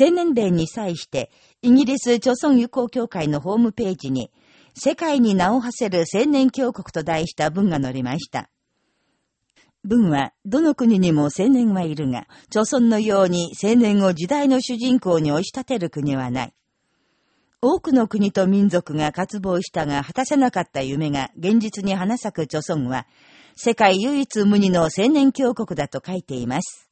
青年デーに際して、イギリス朝鮮友好協会のホームページに、世界に名を馳せる青年峡国と題した文が載りました。文は、どの国にも青年はいるが、朝鮮のように青年を時代の主人公に押し立てる国はない。多くの国と民族が渇望したが果たせなかった夢が現実に花咲く著村は、世界唯一無二の青年峡国だと書いています。